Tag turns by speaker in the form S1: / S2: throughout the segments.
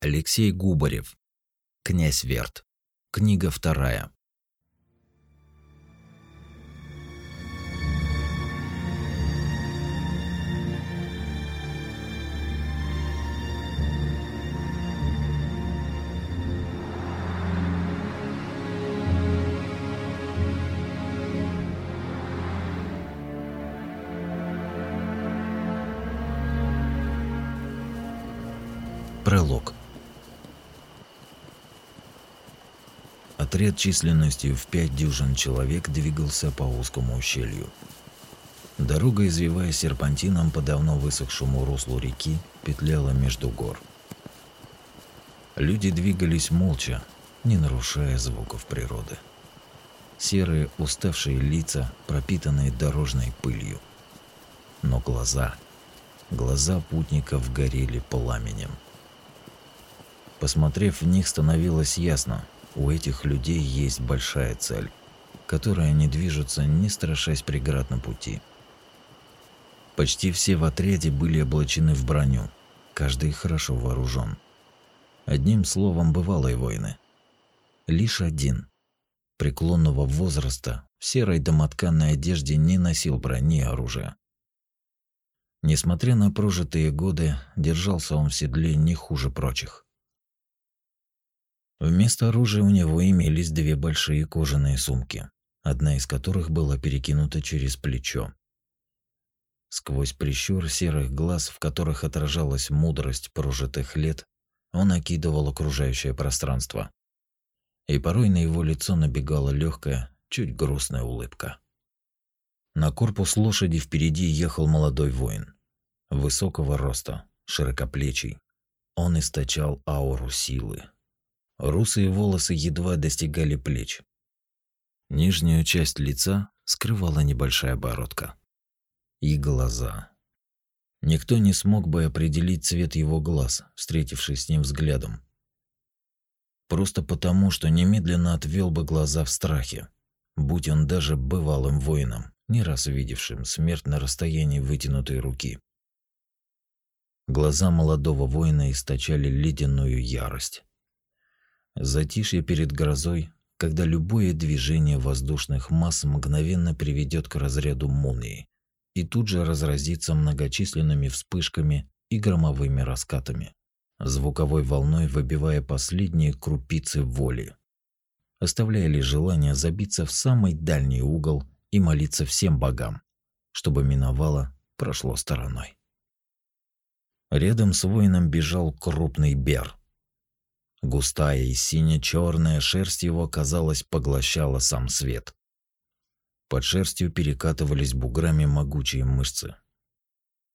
S1: Алексей Губарев. Князь Верт. Книга вторая. Пролог. Отряд численностью в пять дюжин человек двигался по узкому ущелью. Дорога, извиваясь серпантином по давно высохшему руслу реки, петляла между гор. Люди двигались молча, не нарушая звуков природы. Серые, уставшие лица, пропитанные дорожной пылью. Но глаза, глаза путников горели пламенем. Посмотрев в них, становилось ясно, у этих людей есть большая цель, которой они движутся, не страшась преград на пути. Почти все в отряде были облачены в броню, каждый хорошо вооружен. Одним словом, бывалые воины. Лишь один, преклонного возраста, в серой домотканной одежде не носил брони и оружия. Несмотря на прожитые годы, держался он в седле не хуже прочих. Вместо оружия у него имелись две большие кожаные сумки, одна из которых была перекинута через плечо. Сквозь прищур серых глаз, в которых отражалась мудрость прожитых лет, он окидывал окружающее пространство. И порой на его лицо набегала легкая, чуть грустная улыбка. На корпус лошади впереди ехал молодой воин. Высокого роста, широкоплечий. Он источал ауру силы, Русые волосы едва достигали плеч. Нижнюю часть лица скрывала небольшая бородка. И глаза. Никто не смог бы определить цвет его глаз, встретившись с ним взглядом. Просто потому, что немедленно отвел бы глаза в страхе, будь он даже бывалым воином, не раз видевшим смерть на расстоянии вытянутой руки. Глаза молодого воина источали ледяную ярость. Затишье перед грозой, когда любое движение воздушных масс мгновенно приведет к разряду молнии и тут же разразится многочисленными вспышками и громовыми раскатами, звуковой волной выбивая последние крупицы воли, оставляя лишь желание забиться в самый дальний угол и молиться всем богам, чтобы миновало, прошло стороной. Рядом с воином бежал крупный бер, Густая и сине-черная шерсть его, казалось, поглощала сам свет. Под шерстью перекатывались буграми могучие мышцы.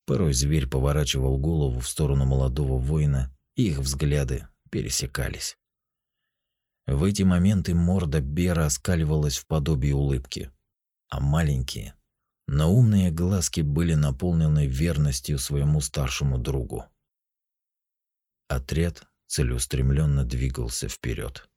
S1: Порой зверь поворачивал голову в сторону молодого воина, и их взгляды пересекались. В эти моменты морда Бера оскаливалась в подобии улыбки, а маленькие, но умные глазки были наполнены верностью своему старшему другу. Отряд целеустремленно двигался вперед.